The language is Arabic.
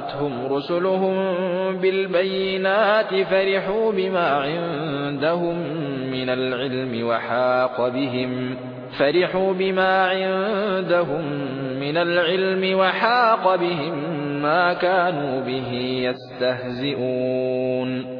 جاءتهم رسلهم بالبينات فرحوا بما عندهم من العلم وحاق بهم. فرحوا بما عندهم من العلم وحاق بهم ما كانوا به يستهزئون.